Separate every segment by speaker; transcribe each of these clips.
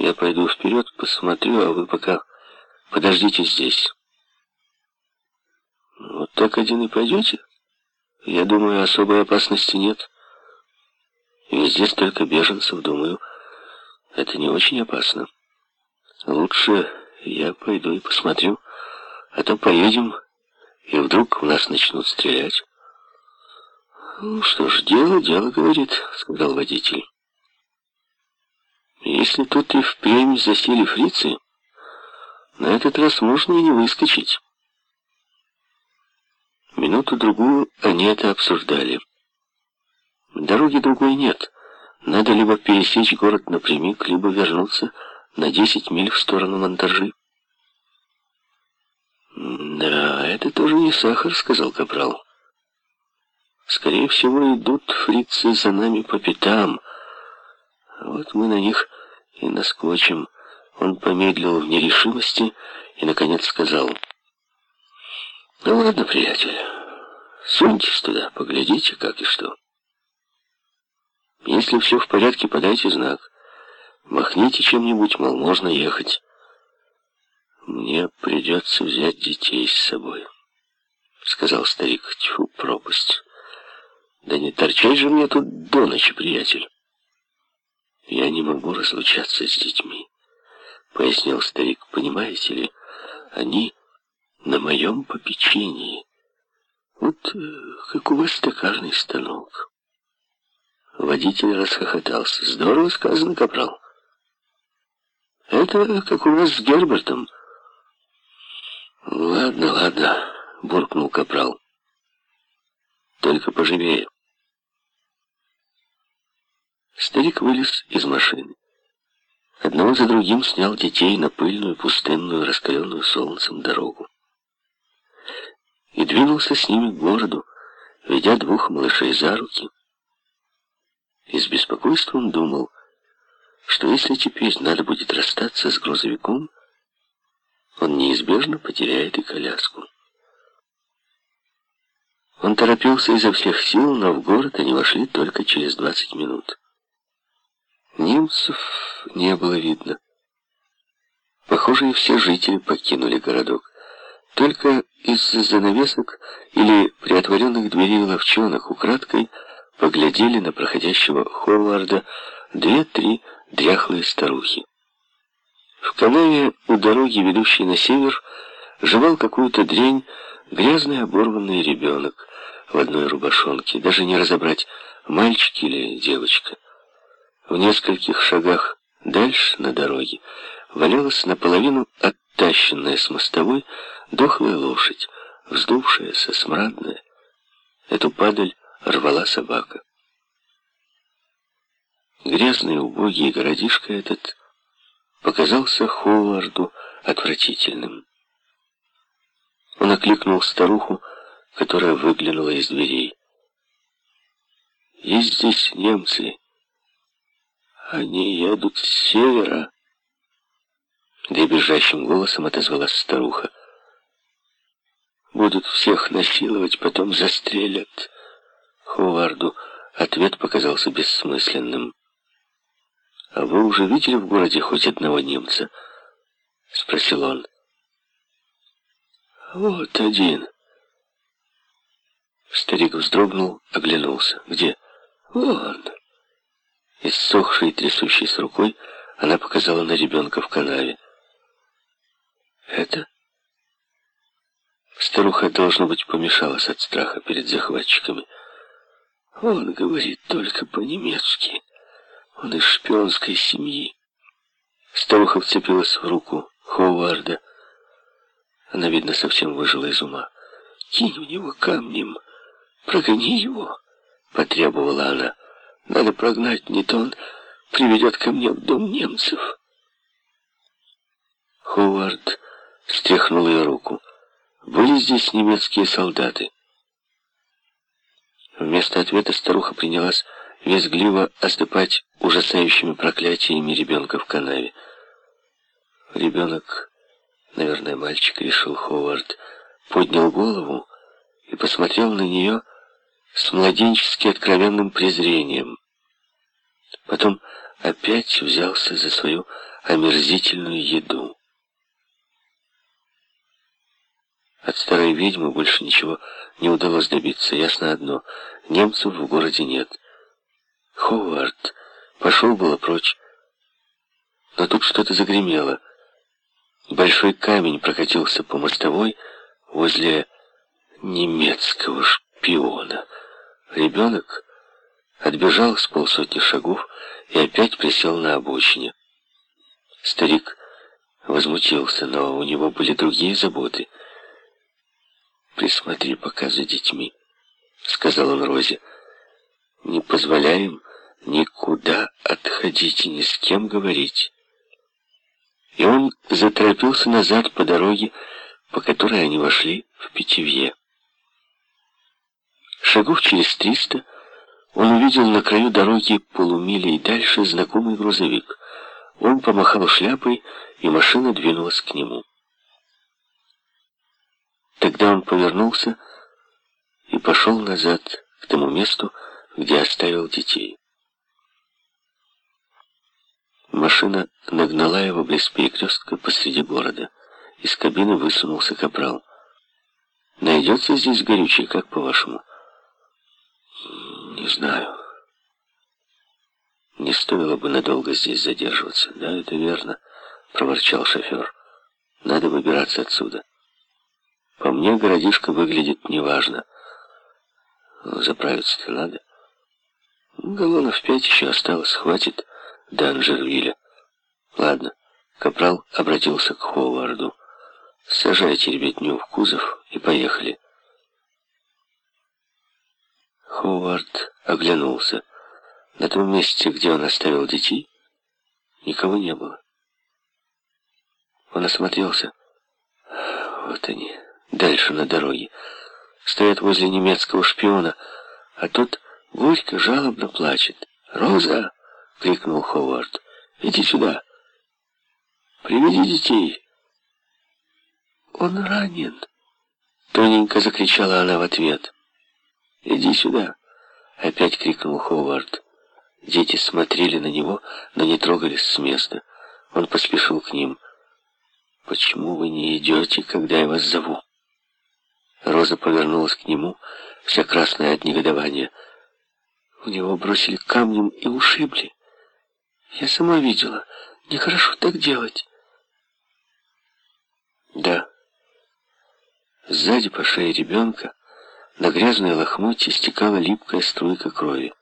Speaker 1: Я пойду вперед, посмотрю, а вы пока подождите здесь. Вот так один и пойдете? Я думаю, особой опасности нет. Везде столько беженцев, думаю, это не очень опасно. Лучше я пойду и посмотрю, а то поедем, и вдруг в нас начнут стрелять. «Ну что ж, дело, дело, — говорит, — сказал водитель. Если тут и впрямь засели фрицы, на этот раз можно и не выскочить. Минуту-другую они это обсуждали. Дороги другой нет. Надо либо пересечь город напрямик, либо вернуться на десять миль в сторону монтажи. «Да, это тоже не сахар», — сказал Капрал. «Скорее всего, идут фрицы за нами по пятам. Вот мы на них и наскочим». Он помедлил в нерешимости и, наконец, сказал... Ну ладно, приятель, суньтесь туда, поглядите, как и что. Если все в порядке, подайте знак. Махните чем-нибудь, мол, можно ехать. Мне придется взять детей с собой, сказал старик. Тьфу, пропасть. Да не торчать же мне тут до ночи, приятель. Я не могу разлучаться с детьми, пояснил старик. Понимаете ли, они на моем попечении. Вот э, как у вас токарный станок. Водитель расхохотался. Здорово сказано, капрал. Это как у вас с Гербертом. Ладно, ладно, буркнул капрал. Только поживее. Старик вылез из машины. Одного за другим снял детей на пыльную, пустынную, раскаленную солнцем дорогу и двинулся с ними к городу, ведя двух малышей за руки. И с беспокойством думал, что если теперь надо будет расстаться с грузовиком, он неизбежно потеряет и коляску. Он торопился изо всех сил, но в город они вошли только через 20 минут. Немцев не было видно. Похоже, и все жители покинули городок. Только из-за занавесок или приотворенных дверей ловчонок украдкой поглядели на проходящего Ховарда две-три дряхлые старухи. В канаве у дороги, ведущей на север, жевал какую-то дрянь грязный оборванный ребенок в одной рубашонке, даже не разобрать, мальчик или девочка. В нескольких шагах дальше на дороге валялась наполовину оттащенная с мостовой Дохлая лошадь, вздувшаяся, смрадная. Эту падаль рвала собака. Грязный, убогий городишко этот показался Ховарду отвратительным. Он окликнул старуху, которая выглянула из дверей. «Есть здесь немцы. Они едут с севера». Дребезжащим голосом отозвалась старуха. Будут всех насиловать, потом застрелят. Ховарду ответ показался бессмысленным. «А вы уже видели в городе хоть одного немца?» — спросил он. «Вот один». Старик вздрогнул, оглянулся. «Где?» «Вон». Иссохшей, трясущейся рукой, она показала на ребенка в канаве. «Это?» Старуха, должно быть, помешалась от страха перед захватчиками. Он говорит только по-немецки. Он из шпионской семьи. Старуха вцепилась в руку Ховарда. Она, видно, совсем выжила из ума. «Кинь в него камнем, прогони его», — потребовала она. «Надо прогнать, не то он приведет ко мне в дом немцев». Ховард стряхнул ее руку. Были здесь немецкие солдаты? Вместо ответа старуха принялась визгливо осыпать ужасающими проклятиями ребенка в канаве. Ребенок, наверное, мальчик, решил Ховард, поднял голову и посмотрел на нее с младенчески откровенным презрением. Потом опять взялся за свою омерзительную еду. От старой ведьмы больше ничего не удалось добиться. Ясно одно — немцев в городе нет. Ховард пошел было прочь, но тут что-то загремело. Большой камень прокатился по мостовой возле немецкого шпиона. Ребенок отбежал с полсотни шагов и опять присел на обочине. Старик возмутился, но у него были другие заботы. «Присмотри пока за детьми», — сказал он Розе. «Не позволяем никуда отходить и ни с кем говорить». И он заторопился назад по дороге, по которой они вошли в Питевье. Шагов через триста он увидел на краю дороги полумили и дальше знакомый грузовик. Он помахал шляпой, и машина двинулась к нему. Тогда он повернулся и пошел назад к тому месту, где оставил детей. Машина нагнала его близ перекрестка посреди города. Из кабины высунулся капрал. «Найдется здесь горючее, как по-вашему?» «Не знаю. Не стоило бы надолго здесь задерживаться». «Да, это верно», — проворчал шофер. «Надо выбираться отсюда. По мне, городишко выглядит неважно. Заправиться-то надо. Галлонов пять еще осталось, хватит до Анжервиля. Ладно». Капрал обратился к Ховарду. «Сажайте ребятню в кузов и поехали». Ховард оглянулся. На том месте, где он оставил детей, никого не было. Он осмотрелся. Вот они, дальше на дороге. Стоят возле немецкого шпиона, а тот горько, жалобно плачет. «Роза!» — крикнул Ховард. «Иди сюда! Приведи детей!» «Он ранен!» — тоненько закричала она в ответ. «Иди сюда!» — опять крикнул Ховард. Дети смотрели на него, но не трогались с места. Он поспешил к ним. «Почему вы не идете, когда я вас зову?» Роза повернулась к нему, вся красная от негодования. У него бросили камнем и ушибли. Я сама видела. Нехорошо так делать. Да. Сзади по шее ребенка на грязное лохмотье стекала липкая струйка крови.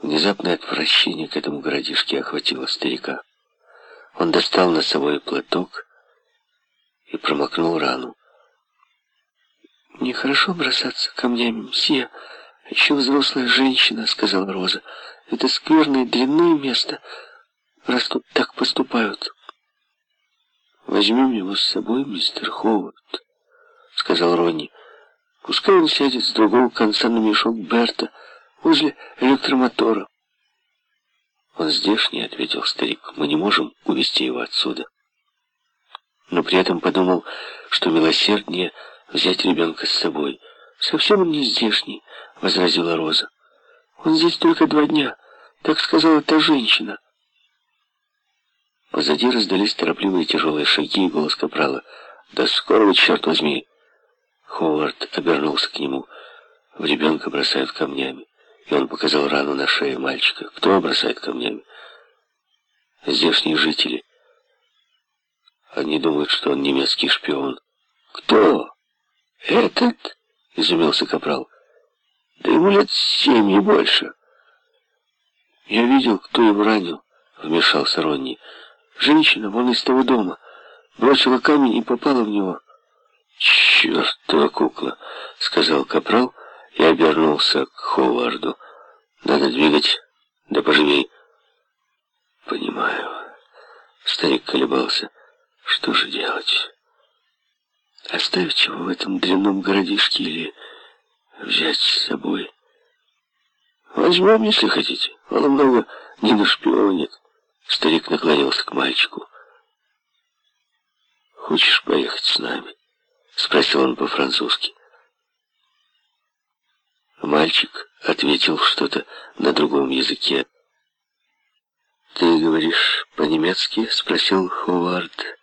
Speaker 1: Внезапное отвращение к этому городишке охватило старика. Он достал носовой платок и промокнул рану. «Нехорошо бросаться камнями, мсье. Еще взрослая женщина», — сказала Роза. «Это скверное длинное место, раз тут так поступают». «Возьмем его с собой, мистер Ховард», — сказал Ронни. Пускай он сядет с другого конца на мешок Берта возле электромотора. Он здешний, ответил старик. Мы не можем увести его отсюда. Но при этом подумал, что милосерднее взять ребенка с собой. Совсем он не здешний, возразила Роза. Он здесь только два дня, так сказала та женщина. Позади раздались торопливые тяжелые шаги и голос капрала. «Да скоро черт возьми!» Ховард обернулся к нему. В ребенка бросают камнями. И он показал рану на шее мальчика. Кто бросает камнями? Здешние жители. Они думают, что он немецкий шпион. Кто? Этот? Изумился Капрал. Да ему лет семь, и больше. Я видел, кто его ранил, вмешался Ронни. Женщина, вон из того дома, бросила камень и попала в него. «Чертова кукла!» — сказал Капрал и обернулся к Ховарду. «Надо двигать, да поживей». «Понимаю». Старик колебался. «Что же делать? Оставить его в этом дрянном городишке или взять с собой?» «Возьмем, если хотите. Он много не нашпионит». Старик наклонился к мальчику. «Хочешь поехать с нами?» Спросил он по-французски. Мальчик ответил что-то на другом языке. «Ты говоришь по-немецки?» — спросил Ховард.